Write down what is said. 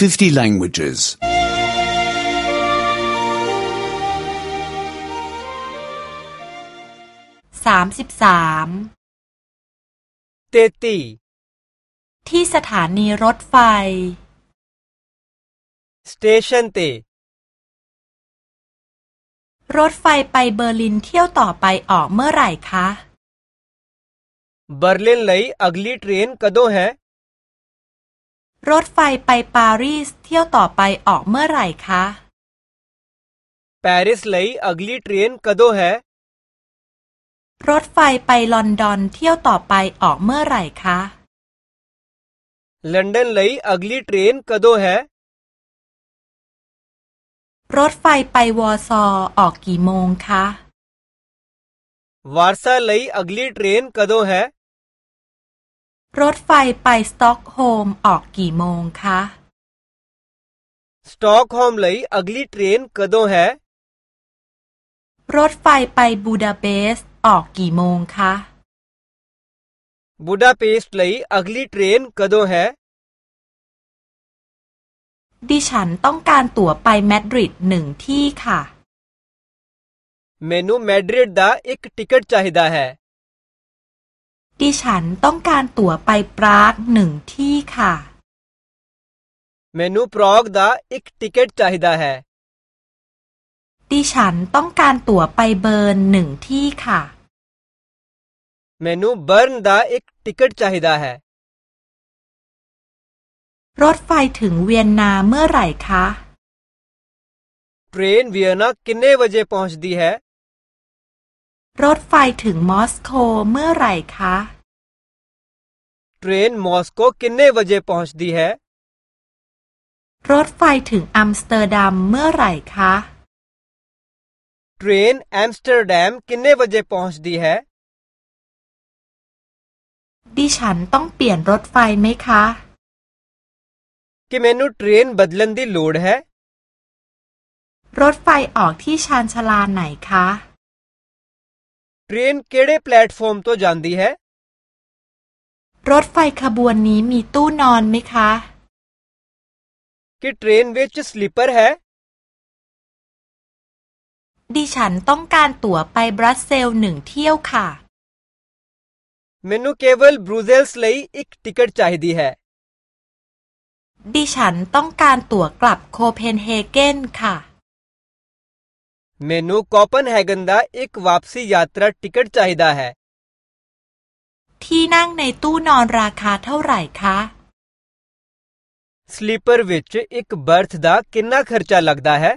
50 languages. สามสิบสาม तैती ที่สถานีรถไฟ स्टेशन ते รถไฟไปเบอร์ลินเที่ยวต่อไปออกเมื่อไหร่คะ बर्लिन ਲਈ अगली ट्रेन कदों है รถไฟไปปารีสเที่ยวต่อไปออกเมื่อไหร่คะ पेरिस ਲਈ अगली ट्रेन कदों है รถไฟไปลอนดอนเที่ยวต่อไปออกเมื่อไหร่คะ लंदन ਲਈ अगली ट्रेन कदों है รถไฟไปวอร์ซอออกกี่โมงคะ वारसा ਲਈ अगली ट्रेन कदों है รถไฟไปสต็อกโฮมออกกี่โมงคะ ਸਟਾਕਹੋਮ ਲਈ ਅਗਲੀ ਟ੍ਰੇਨ ਕਦੋਂ ਹੈรถไฟไปบูดาเปสต์ออกกี่โมงคะਬੁਡਾਪੇਸਟ ਲਈ ਅਗਲੀ ਟ੍ਰੇਨ ਕਦੋਂ ਹੈดิฉันต้องการตั๋วไปมาดริดหนึ่งที่ค่ะਮੈਨੂੰ ਮਾਦਰਿਦ ਦਾ ਇੱਕ ਟਿਕਟ ਚਾਹੀਦਾ ਹੈ ดิฉันต้องการตั๋วไปปรากหนึ่งที่ค่ะ ਮੈਨੂੰ ਪ੍ਰੋਗ ਦਾ ਇੱਕ ਟਿਕਟ ਚਾਹੀਦਾ ਹੈ ดิฉันต้องการตั๋วไปเบิร์นหนึ่งที่ค่ะ ਮੈਨੂੰ ਬਰਨ ਦਾ ਇੱਕ ਟਿਕਟ ਚਾਹੀਦਾ ਹੈ รถไฟถึงเวียนนาเมื่อไหร่คะ ਟ੍ਰੇਨ ਵੀਨਾ ਕਿੰਨੇ ਵਜੇ ਪਹੁੰਚਦੀ ਹੈ รถไฟถึงมอสโกเมื่อไหร่คะ ट्रेन मॉस्को किन्ने वजे पहुंचदी है รถไฟถึงอัมสเตอร์ดัมเมื่อไหร่คะ ट्रेन एम्स्टरडैम किन्ने वजे पहुंचदी है ดิฉันต้องเปลี่ยนรถไฟไหมคะ कि मैनू ट्रेन बदलन दी लोड़ है รถไฟออกที่ชานชาลาไหนคะ ਟ੍ਰੇਨ ਕਿਹੜੇ ਪਲੇਟਫਾਰਮ ਤੋਂ ਜਾਂਦੀ ਹੈ รถไฟขบวนนี้มีตู้นอนไหมคะ ਕਿ ਟ੍ਰੇਨ ਵਿੱਚ ਸਲੀਪਰ ਹੈ ดิฉันต้องการตั๋วไปบรัสเซลหนึ่งเที่ยวค่ะ ਮੈਨੂੰ ਕੇਵਲ ਬ੍ਰੂਜ਼ਲਸ ਲਈ อีกตั๋ว ਚਾਹੀਦੀ ਹੈ ดิฉันต้องการตั๋วกลับโคเปนเฮเกนค่ะ ਮੈਨੂੰ ਕੋਪਨਹੈਗਨ ਦਾ ਇੱਕ ਵਾਪਸੀ ਯਾਤਰਾ ਟਿਕਟ ਚਾਹੀਦਾ ਹੈ ที่นั่งในตู้นอนราคาเท่าไหร่คะ ਸਲੀਪਰ ਵਿੱਚ ਇੱਕ ਬਰਥ ਦਾ ਕਿੰਨਾ ਖਰਚਾ ਲੱਗਦਾ ਹੈ